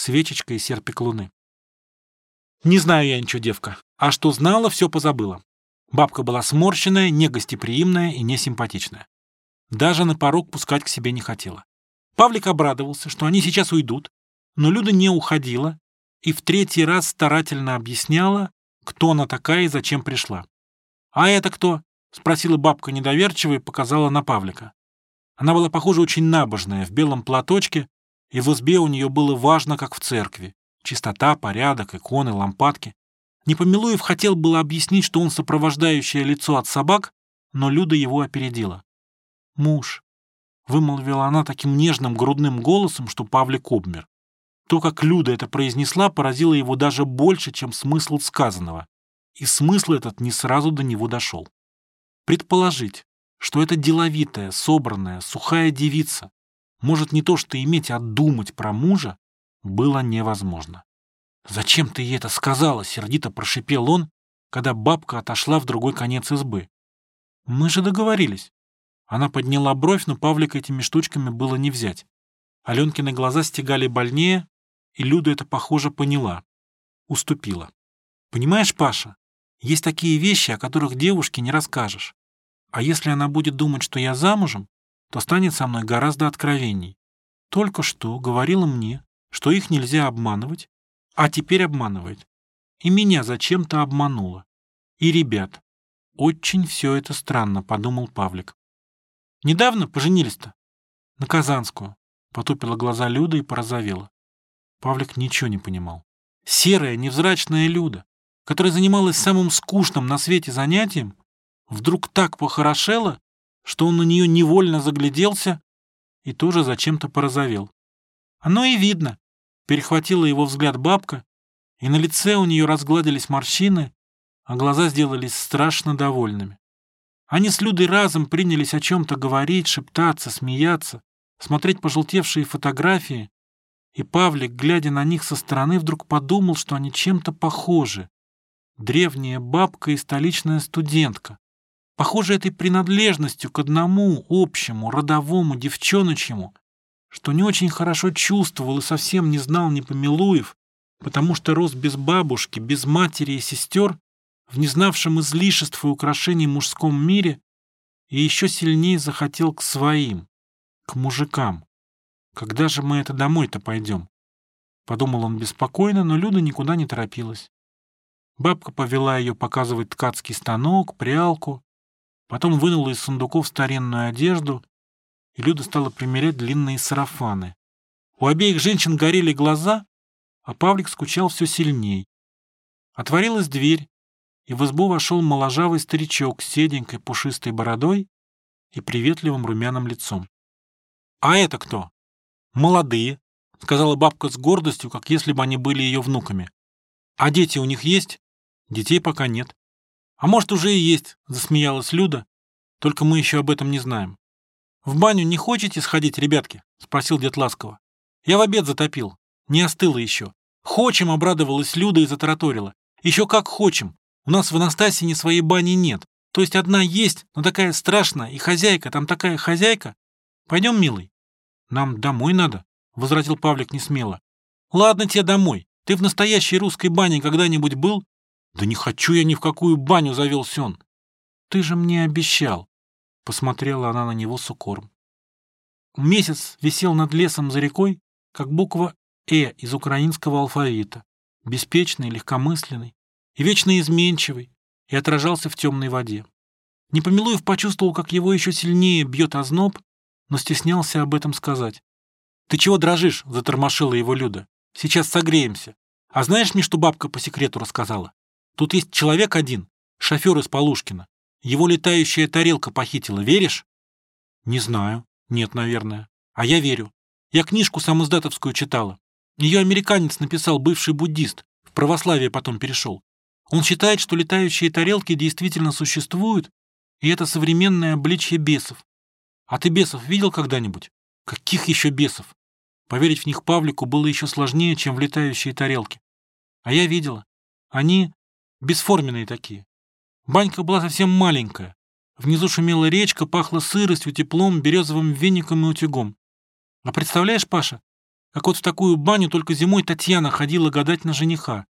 свечечка и серпик луны. Не знаю я ничего, девка. А что знала, все позабыла. Бабка была сморщенная, негостеприимная и несимпатичная. Даже на порог пускать к себе не хотела. Павлик обрадовался, что они сейчас уйдут, но Люда не уходила и в третий раз старательно объясняла, кто она такая и зачем пришла. «А это кто?» — спросила бабка недоверчиво и показала на Павлика. Она была, похоже, очень набожная, в белом платочке, и в избе у нее было важно, как в церкви. Чистота, порядок, иконы, лампадки. Непомилуев хотел было объяснить, что он сопровождающее лицо от собак, но Люда его опередила. «Муж», — вымолвила она таким нежным грудным голосом, что Павлик обмер. То, как Люда это произнесла, поразило его даже больше, чем смысл сказанного. И смысл этот не сразу до него дошел. Предположить, что эта деловитая, собранная, сухая девица может не то что иметь, а думать про мужа, было невозможно. «Зачем ты ей это сказала?» — сердито прошипел он, когда бабка отошла в другой конец избы. «Мы же договорились». Она подняла бровь, но Павлика этими штучками было не взять. Аленкины глаза стегали больнее, и Люда это, похоже, поняла. Уступила. «Понимаешь, Паша, есть такие вещи, о которых девушке не расскажешь. А если она будет думать, что я замужем, то станет со мной гораздо откровенней. Только что говорила мне, что их нельзя обманывать, а теперь обманывает. И меня зачем-то обманула. И ребят. Очень все это странно, подумал Павлик. Недавно поженились-то? На Казанскую. Потупила глаза Люда и порозовела. Павлик ничего не понимал. Серая, невзрачная Люда, которая занималась самым скучным на свете занятием, вдруг так похорошела, что он на нее невольно загляделся и тоже зачем-то порозовел. Оно и видно. Перехватила его взгляд бабка, и на лице у нее разгладились морщины, а глаза сделались страшно довольными. Они с Людой разом принялись о чем-то говорить, шептаться, смеяться, смотреть пожелтевшие фотографии, и Павлик, глядя на них со стороны, вдруг подумал, что они чем-то похожи. Древняя бабка и столичная студентка. Похоже этой принадлежностью к одному общему, родовому, девчоночьему, что не очень хорошо чувствовал и совсем не знал Непомилуев, потому что рос без бабушки, без матери и сестер, в незнавшем излишеств и украшений мужском мире, и еще сильнее захотел к своим, к мужикам. Когда же мы это домой-то пойдем? Подумал он беспокойно, но Люда никуда не торопилась. Бабка повела ее показывать ткацкий станок, прялку, потом вынула из сундуков старинную одежду и Люда стала примерять длинные сарафаны. У обеих женщин горели глаза, а Павлик скучал все сильней. Отворилась дверь, и в избу вошел моложавый старичок с седенькой пушистой бородой и приветливым румяным лицом. «А это кто?» «Молодые», — сказала бабка с гордостью, как если бы они были ее внуками. «А дети у них есть?» «Детей пока нет». «А может, уже и есть», — засмеялась Люда, «только мы еще об этом не знаем». «В баню не хотите сходить, ребятки?» — спросил дед ласково. «Я в обед затопил. Не остыло еще». «Хочем!» — обрадовалась Люда и затараторила. «Еще как хочем. У нас в Анастасии своей бани нет. То есть одна есть, но такая страшная, и хозяйка, там такая хозяйка. Пойдем, милый?» «Нам домой надо», — возразил Павлик несмело. «Ладно тебе домой. Ты в настоящей русской бане когда-нибудь был?» «Да не хочу я ни в какую баню», — завелся он. «Ты же мне обещал». Посмотрела она на него с укором. Месяц висел над лесом за рекой, как буква «Э» из украинского алфавита, беспечный, легкомысленный и вечно изменчивый, и отражался в темной воде. Непомилуев почувствовал, как его еще сильнее бьет озноб, но стеснялся об этом сказать. «Ты чего дрожишь?» — затормошила его Люда. «Сейчас согреемся. А знаешь мне, что бабка по секрету рассказала? Тут есть человек один, шофер из Полушкина. Его летающая тарелка похитила, веришь? Не знаю. Нет, наверное. А я верю. Я книжку самоздатовскую читала. Ее американец написал, бывший буддист. В православие потом перешел. Он считает, что летающие тарелки действительно существуют, и это современное обличье бесов. А ты бесов видел когда-нибудь? Каких еще бесов? Поверить в них Павлику было еще сложнее, чем в летающие тарелки. А я видела. Они бесформенные такие. Банька была совсем маленькая. Внизу шумела речка, пахло сыростью, теплом, березовым веником и утюгом. А представляешь, Паша, Как вот в такую баню только зимой Татьяна ходила гадать на жениха.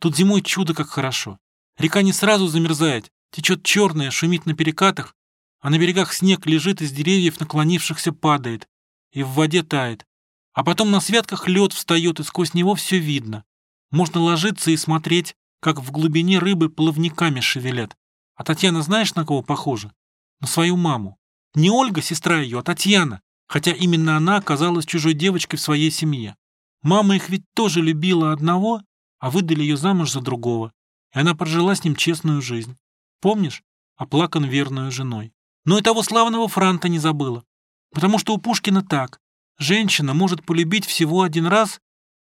Тут зимой чудо как хорошо. Река не сразу замерзает, течет черная, шумит на перекатах, а на берегах снег лежит из деревьев наклонившихся падает, и в воде тает. А потом на святках лед встает, и сквозь него все видно. Можно ложиться и смотреть, как в глубине рыбы плавниками шевелят. А Татьяна знаешь, на кого похожа? На свою маму. Не Ольга, сестра ее, а Татьяна, хотя именно она оказалась чужой девочкой в своей семье. Мама их ведь тоже любила одного, а выдали ее замуж за другого, и она прожила с ним честную жизнь. Помнишь? Оплакан верную женой. Но и того славного Франта не забыла. Потому что у Пушкина так. Женщина может полюбить всего один раз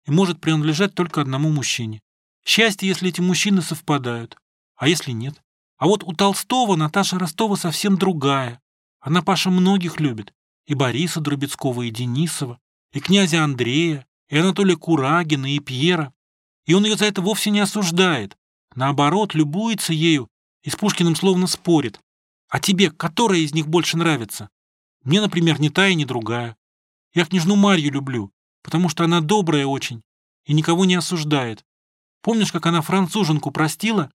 и может принадлежать только одному мужчине. Счастье, если эти мужчины совпадают. А если нет? А вот у Толстого Наташа Ростова совсем другая. Она Паша многих любит. И Бориса Друбецкого, и Денисова, и князя Андрея, и Анатолия Курагина, и Пьера. И он ее за это вовсе не осуждает. Наоборот, любуется ею и с Пушкиным словно спорит. А тебе которая из них больше нравится? Мне, например, ни та и ни другая. Я княжну Марью люблю, потому что она добрая очень и никого не осуждает. Помнишь, как она француженку простила?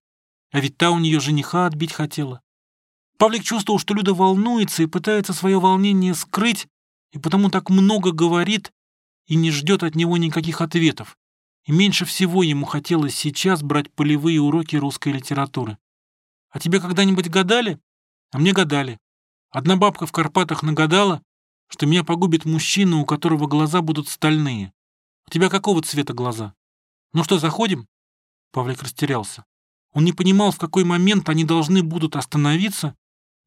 А ведь та у нее жениха отбить хотела. Павлик чувствовал, что Люда волнуется и пытается свое волнение скрыть, и потому так много говорит и не ждет от него никаких ответов. И меньше всего ему хотелось сейчас брать полевые уроки русской литературы. А тебе когда-нибудь гадали? А мне гадали. Одна бабка в Карпатах нагадала, что меня погубит мужчина, у которого глаза будут стальные. У тебя какого цвета глаза? Ну что, заходим? Павлик растерялся. Он не понимал, в какой момент они должны будут остановиться,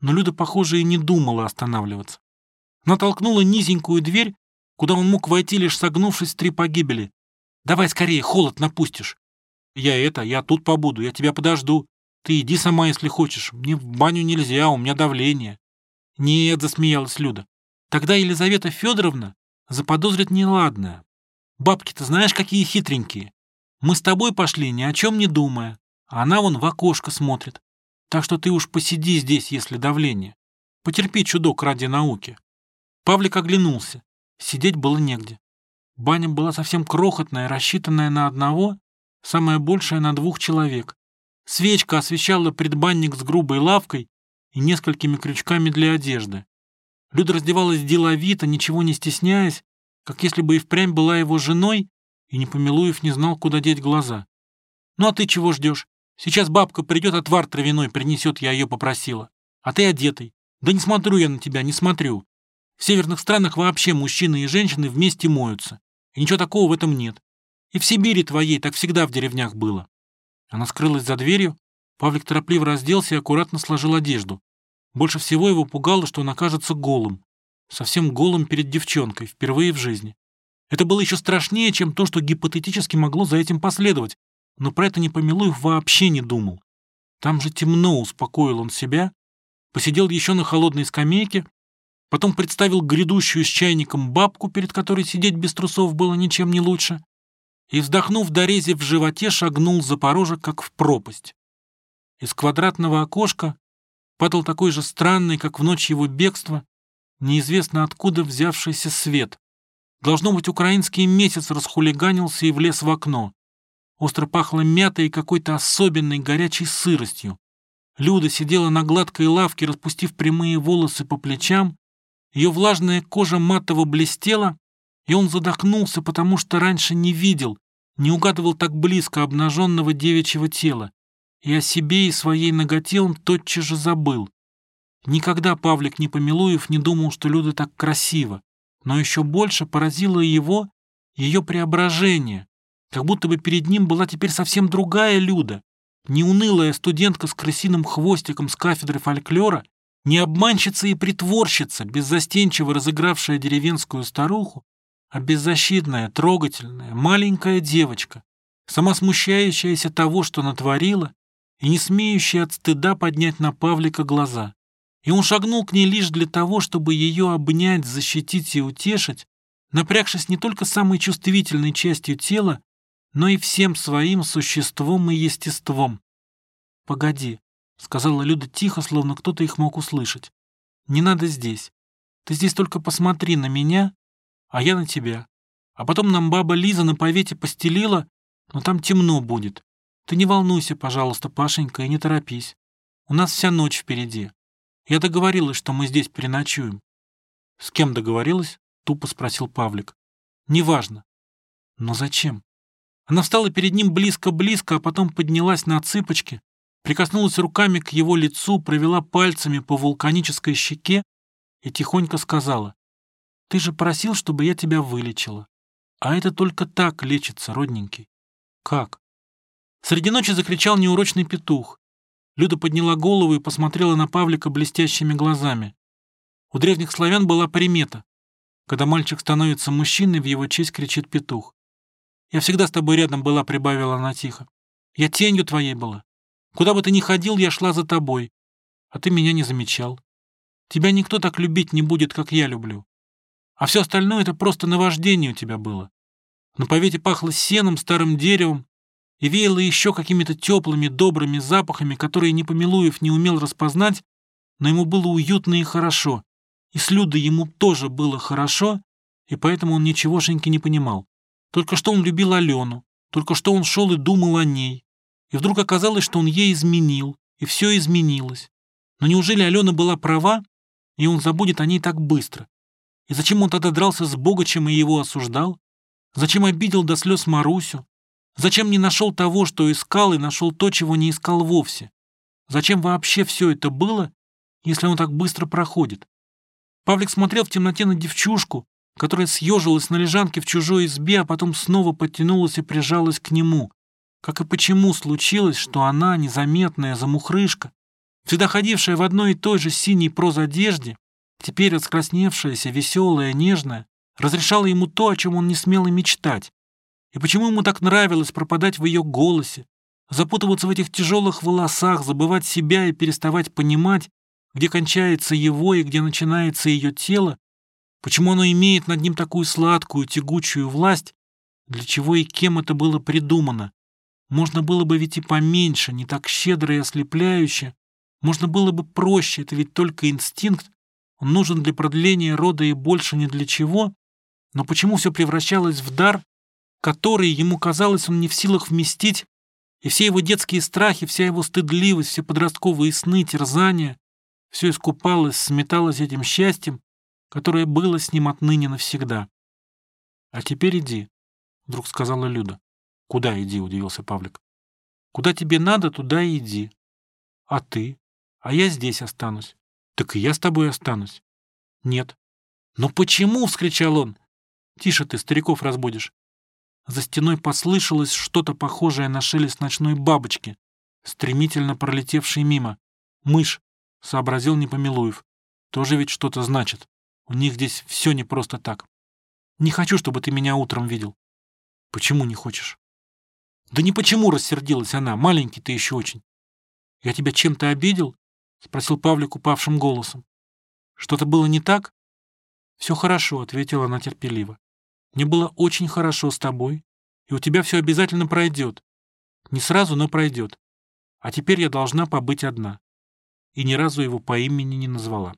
но Люда, похоже, и не думала останавливаться. Она толкнула низенькую дверь, куда он мог войти, лишь согнувшись три погибели. «Давай скорее, холод напустишь». «Я это, я тут побуду, я тебя подожду. Ты иди сама, если хочешь. Мне в баню нельзя, у меня давление». «Нет», — засмеялась Люда. «Тогда Елизавета Федоровна заподозрит неладное. Бабки-то знаешь, какие хитренькие. Мы с тобой пошли, ни о чем не думая, она вон в окошко смотрит. Так что ты уж посиди здесь, если давление. Потерпи чудок ради науки». Павлик оглянулся. Сидеть было негде. Баня была совсем крохотная, рассчитанная на одного, самое большее на двух человек. Свечка освещала предбанник с грубой лавкой и несколькими крючками для одежды. Люда раздевалась деловито, ничего не стесняясь, как если бы и впрямь была его женой, и, не помилуев, не знал, куда деть глаза. «Ну а ты чего ждешь? Сейчас бабка придет, отвар травяной принесет, я ее попросила. А ты одетый. Да не смотрю я на тебя, не смотрю. В северных странах вообще мужчины и женщины вместе моются. И ничего такого в этом нет. И в Сибири твоей так всегда в деревнях было». Она скрылась за дверью, Павлик торопливо разделся и аккуратно сложил одежду. Больше всего его пугало, что он окажется голым. Совсем голым перед девчонкой, впервые в жизни. Это было еще страшнее, чем то, что гипотетически могло за этим последовать, но про это Непомилуев вообще не думал. Там же темно, успокоил он себя, посидел еще на холодной скамейке, потом представил грядущую с чайником бабку, перед которой сидеть без трусов было ничем не лучше, и, вздохнув, дорезив в животе, шагнул за порожек, как в пропасть. Из квадратного окошка падал такой же странный, как в ночь его бегства, неизвестно откуда взявшийся свет. Должно быть, украинский месяц расхулиганился и влез в окно. Остро пахло мятой и какой-то особенной горячей сыростью. Люда сидела на гладкой лавке, распустив прямые волосы по плечам. Ее влажная кожа матово блестела, и он задохнулся, потому что раньше не видел, не угадывал так близко обнаженного девичьего тела и о себе и своей ноготе он тотчас же забыл. Никогда Павлик Непомилуев не думал, что Люда так красиво, но еще больше поразило его ее преображение, как будто бы перед ним была теперь совсем другая Люда, не унылая студентка с крысиным хвостиком с кафедры фольклора, не обманщица и притворщица, беззастенчиво разыгравшая деревенскую старуху, а беззащитная, трогательная, маленькая девочка, сама смущающаяся того, что натворила, и не смеющий от стыда поднять на Павлика глаза. И он шагнул к ней лишь для того, чтобы ее обнять, защитить и утешить, напрягшись не только самой чувствительной частью тела, но и всем своим существом и естеством. «Погоди», — сказала Люда тихо, словно кто-то их мог услышать. «Не надо здесь. Ты здесь только посмотри на меня, а я на тебя. А потом нам баба Лиза на повете постелила, но там темно будет. Ты не волнуйся, пожалуйста, Пашенька, и не торопись. У нас вся ночь впереди. Я договорилась, что мы здесь переночуем. С кем договорилась? Тупо спросил Павлик. Неважно. Но зачем? Она встала перед ним близко-близко, а потом поднялась на цыпочки, прикоснулась руками к его лицу, провела пальцами по вулканической щеке и тихонько сказала, «Ты же просил, чтобы я тебя вылечила. А это только так лечится, родненький». «Как?» Среди ночи закричал неурочный петух. Люда подняла голову и посмотрела на Павлика блестящими глазами. У древних славян была примета. Когда мальчик становится мужчиной, в его честь кричит петух. «Я всегда с тобой рядом была», — прибавила она тихо. «Я тенью твоей была. Куда бы ты ни ходил, я шла за тобой. А ты меня не замечал. Тебя никто так любить не будет, как я люблю. А все остальное — это просто наваждение у тебя было. На повете пахло сеном, старым деревом, и веяло еще какими-то теплыми, добрыми запахами, которые Непомилуев не умел распознать, но ему было уютно и хорошо. И с Людой ему тоже было хорошо, и поэтому он ничегошеньки не понимал. Только что он любил Алену, только что он шел и думал о ней. И вдруг оказалось, что он ей изменил, и все изменилось. Но неужели Алена была права, и он забудет о ней так быстро? И зачем он тогда дрался с Богачем и его осуждал? Зачем обидел до слез Марусю? Зачем не нашел того, что искал, и нашел то, чего не искал вовсе? Зачем вообще все это было, если он так быстро проходит? Павлик смотрел в темноте на девчушку, которая съежилась на лежанке в чужой избе, а потом снова подтянулась и прижалась к нему. Как и почему случилось, что она, незаметная замухрышка, всегда ходившая в одной и той же синей прозодежде, теперь раскрасневшаяся, веселая, нежная, разрешала ему то, о чем он не смел и мечтать. И почему ему так нравилось пропадать в ее голосе, запутываться в этих тяжелых волосах, забывать себя и переставать понимать, где кончается его и где начинается ее тело, почему оно имеет над ним такую сладкую, тягучую власть, для чего и кем это было придумано. Можно было бы ведь и поменьше, не так щедро и ослепляюще. Можно было бы проще, это ведь только инстинкт. Он нужен для продления рода и больше ни для чего. Но почему все превращалось в дар, который, ему казалось, он не в силах вместить, и все его детские страхи, вся его стыдливость, все подростковые сны, терзания, все искупалось, сметалось этим счастьем, которое было с ним отныне навсегда. «А теперь иди», — вдруг сказала Люда. «Куда иди?» — удивился Павлик. «Куда тебе надо, туда и иди. А ты? А я здесь останусь. Так и я с тобой останусь». «Нет». «Но почему?» — вскричал он. «Тише ты, стариков разбудишь. За стеной послышалось что-то похожее на шелест ночной бабочки, стремительно пролетевшей мимо. «Мышь», — сообразил Непомилуев. «Тоже ведь что-то значит. У них здесь все не просто так. Не хочу, чтобы ты меня утром видел». «Почему не хочешь?» «Да не почему», — рассердилась она. «Маленький ты еще очень». «Я тебя чем-то обидел?» — спросил Павлик упавшим голосом. «Что-то было не так?» «Все хорошо», — ответила она терпеливо. Мне было очень хорошо с тобой, и у тебя все обязательно пройдет. Не сразу, но пройдет. А теперь я должна побыть одна. И ни разу его по имени не назвала.